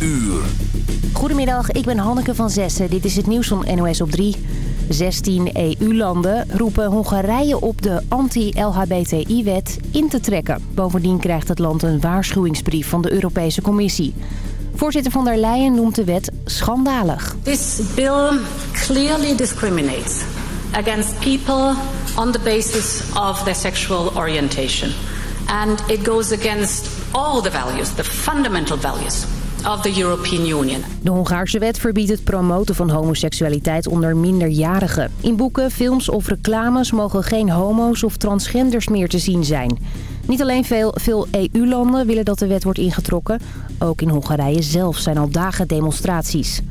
uur. Goedemiddag, ik ben Hanneke van Zessen. Dit is het nieuws van NOS op 3. 16 EU-landen roepen Hongarije op de anti-LHBTI-wet in te trekken. Bovendien krijgt het land een waarschuwingsbrief van de Europese Commissie. Voorzitter van der Leyen noemt de wet schandalig. This bill clearly discriminates against people on the basis of their sexual orientation. And it goes against all the values, the fundamental values of the European Union. De Hongaarse wet verbiedt het promoten van homoseksualiteit onder minderjarigen. In boeken, films of reclames mogen geen homo's of transgenders meer te zien zijn. Niet alleen veel, veel EU-landen willen dat de wet wordt ingetrokken. Ook in Hongarije zelf zijn al dagen demonstraties.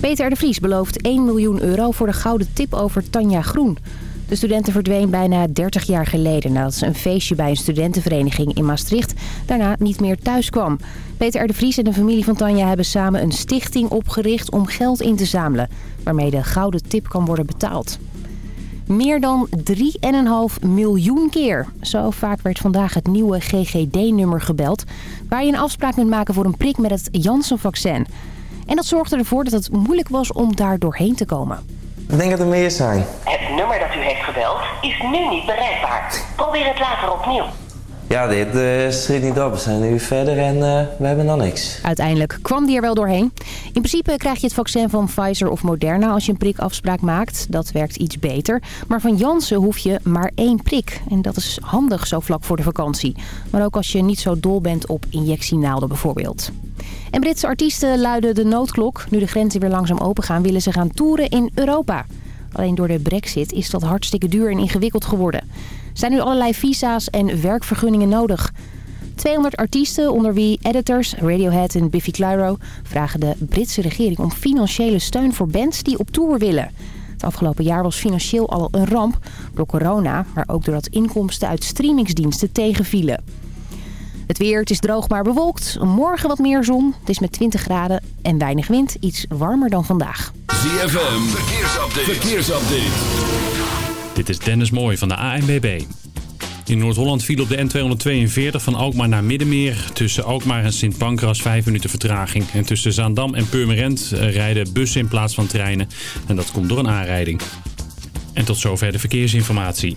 Peter de Vries belooft 1 miljoen euro voor de gouden tip over Tanja Groen. De studenten verdween bijna 30 jaar geleden nadat ze een feestje bij een studentenvereniging in Maastricht daarna niet meer thuis kwam. Peter R. de Vries en de familie van Tanja hebben samen een stichting opgericht om geld in te zamelen, waarmee de gouden tip kan worden betaald. Meer dan 3,5 miljoen keer. Zo vaak werd vandaag het nieuwe GGD-nummer gebeld... waar je een afspraak kunt maken voor een prik met het Janssen-vaccin. En dat zorgde ervoor dat het moeilijk was om daar doorheen te komen. Ik denk dat er meer zijn. Het nummer dat u heeft gebeld is nu niet bereikbaar. Probeer het later opnieuw. Ja, dit uh, schiet niet op. We zijn nu verder en uh, we hebben nog niks. Uiteindelijk kwam die er wel doorheen. In principe krijg je het vaccin van Pfizer of Moderna als je een prikafspraak maakt. Dat werkt iets beter. Maar van Janssen hoef je maar één prik. En dat is handig zo vlak voor de vakantie. Maar ook als je niet zo dol bent op injectienaalden bijvoorbeeld. En Britse artiesten luiden de noodklok. Nu de grenzen weer langzaam opengaan willen ze gaan toeren in Europa. Alleen door de brexit is dat hartstikke duur en ingewikkeld geworden. Er zijn nu allerlei visa's en werkvergunningen nodig. 200 artiesten, onder wie editors, Radiohead en Biffy Clyro... vragen de Britse regering om financiële steun voor bands die op tour willen. Het afgelopen jaar was financieel al een ramp door corona... maar ook doordat inkomsten uit streamingsdiensten tegenvielen. Het weer, het is droog maar bewolkt. Morgen wat meer zon. Het is met 20 graden en weinig wind. Iets warmer dan vandaag. ZFM, verkeersupdate. verkeersupdate. Dit is Dennis Mooij van de ANBB. In Noord-Holland viel op de N242 van Alkmaar naar Middenmeer. Tussen Alkmaar en Sint Pancras 5 minuten vertraging. En tussen Zaandam en Purmerend rijden bussen in plaats van treinen. En dat komt door een aanrijding. En tot zover de verkeersinformatie.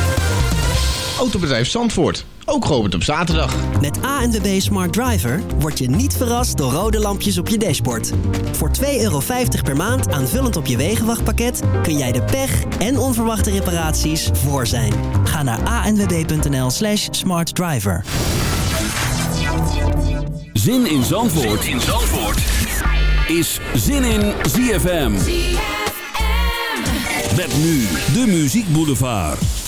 Autobedrijf Zandvoort. Ook geopend op zaterdag. Met ANWB Smart Driver word je niet verrast door rode lampjes op je dashboard. Voor 2,50 euro per maand aanvullend op je wegenwachtpakket... kun jij de pech en onverwachte reparaties voor zijn. Ga naar anwb.nl slash smartdriver. Zin in Zandvoort, zin in Zandvoort. is Zin in ZFM. ZFM. Met nu de Muziek Boulevard.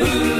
you.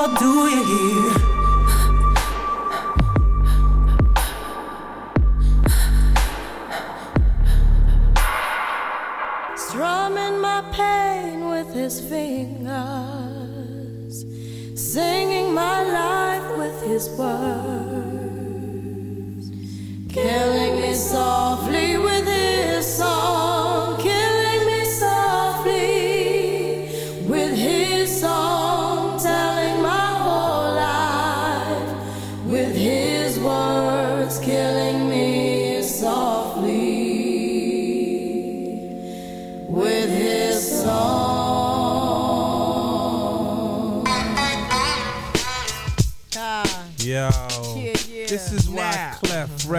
wat doe je hier? strumming my pain with his fingers, singing my life with his words, killing me softly with his song,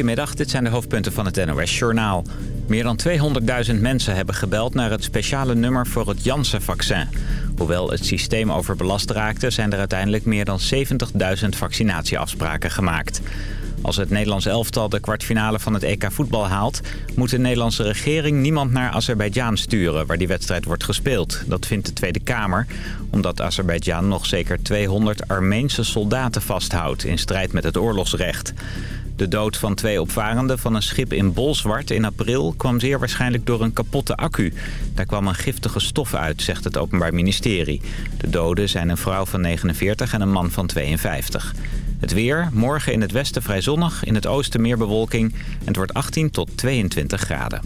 Goedemiddag, dit zijn de hoofdpunten van het NOS-journaal. Meer dan 200.000 mensen hebben gebeld naar het speciale nummer voor het Janssen-vaccin. Hoewel het systeem overbelast raakte... zijn er uiteindelijk meer dan 70.000 vaccinatieafspraken gemaakt. Als het Nederlands elftal de kwartfinale van het EK voetbal haalt... moet de Nederlandse regering niemand naar Azerbeidzjan sturen... waar die wedstrijd wordt gespeeld. Dat vindt de Tweede Kamer, omdat Azerbeidzjan nog zeker 200 Armeense soldaten vasthoudt... in strijd met het oorlogsrecht. De dood van twee opvarenden van een schip in Bolsward in april... kwam zeer waarschijnlijk door een kapotte accu. Daar kwam een giftige stof uit, zegt het Openbaar Ministerie. De doden zijn een vrouw van 49 en een man van 52. Het weer, morgen in het westen vrij zonnig, in het oosten meer bewolking... en het wordt 18 tot 22 graden.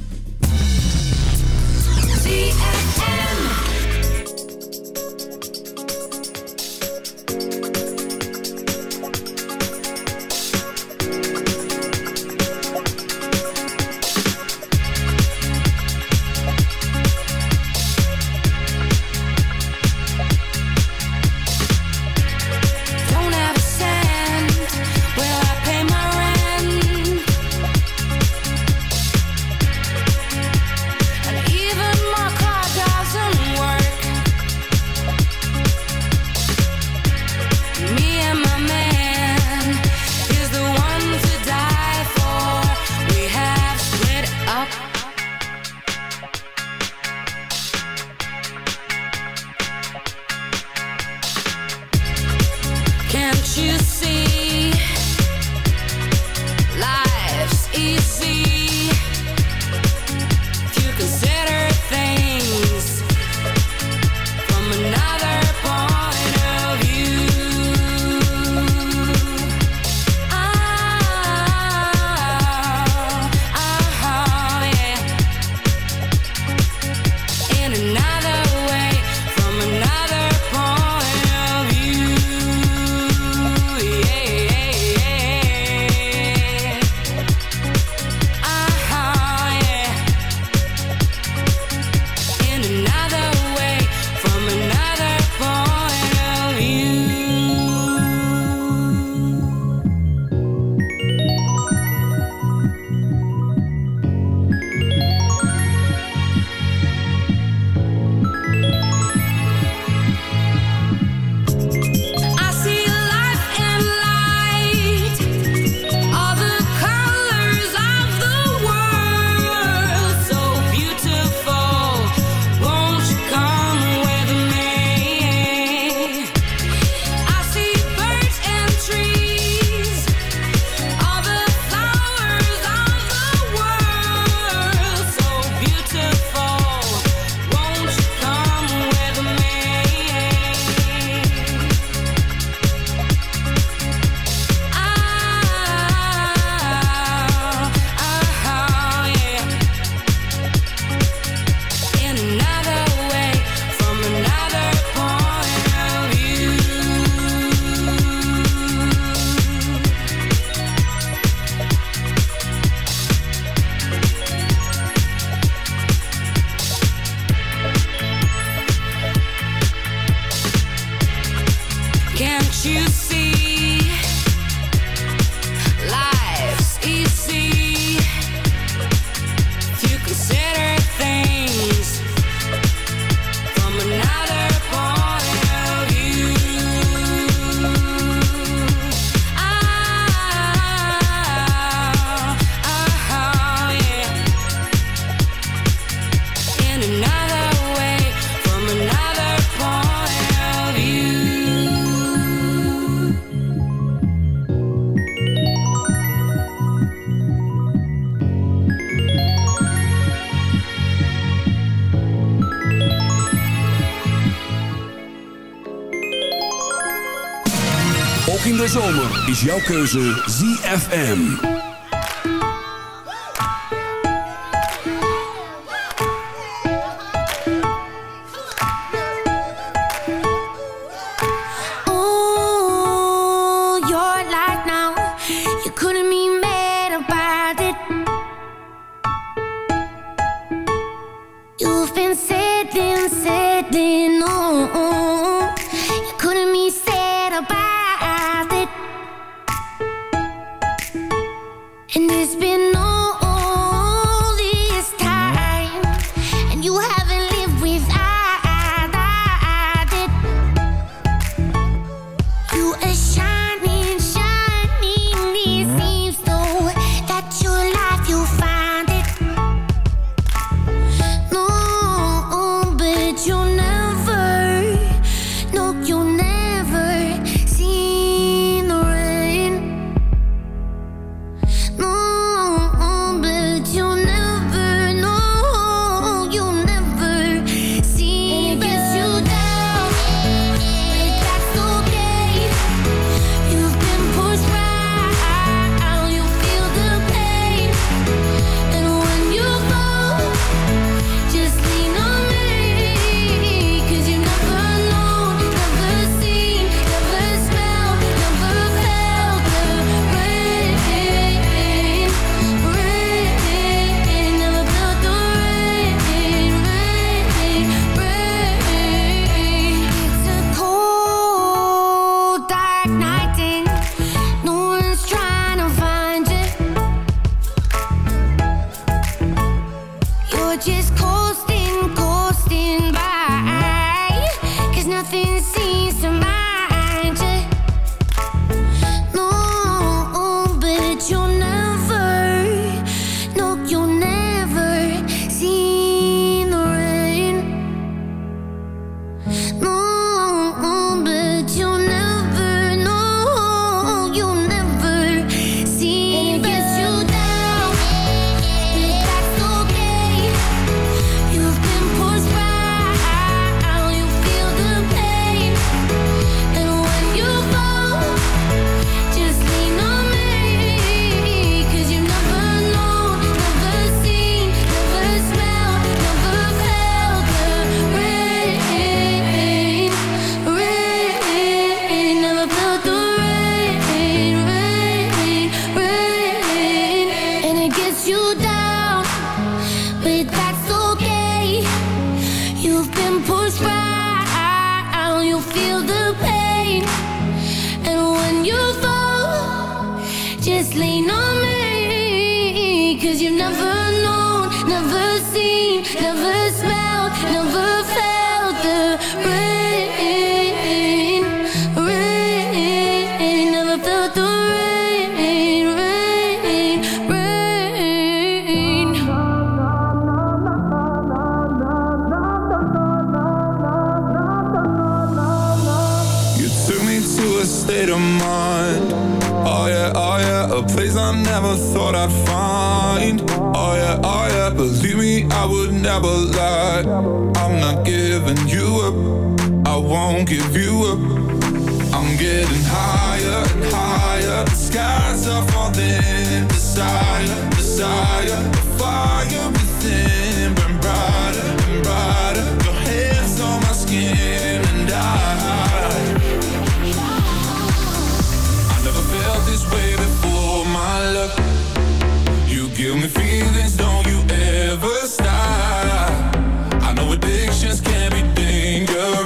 Jouw keuze ZFM.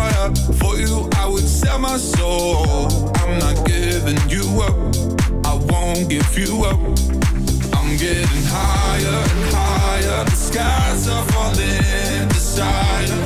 heart for you. I would sell my soul. I'm not giving you up. I won't give you up. I'm getting higher and higher. The skies are falling. Desire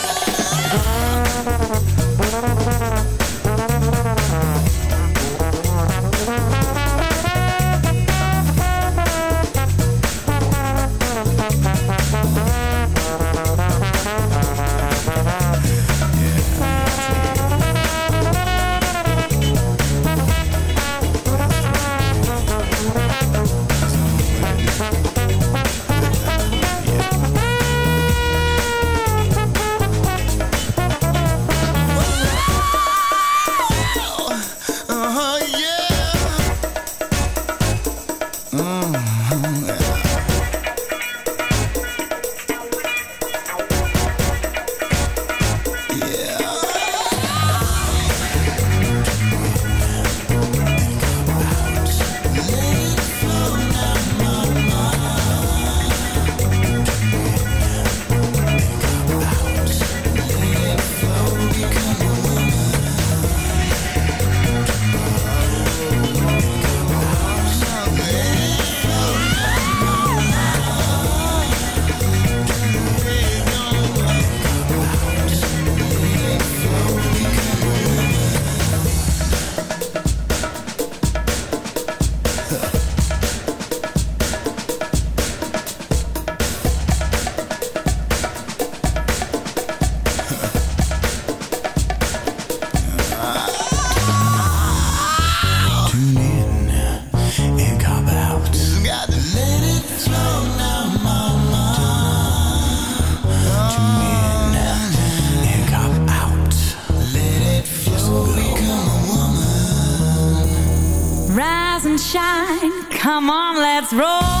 Come on, let's roll.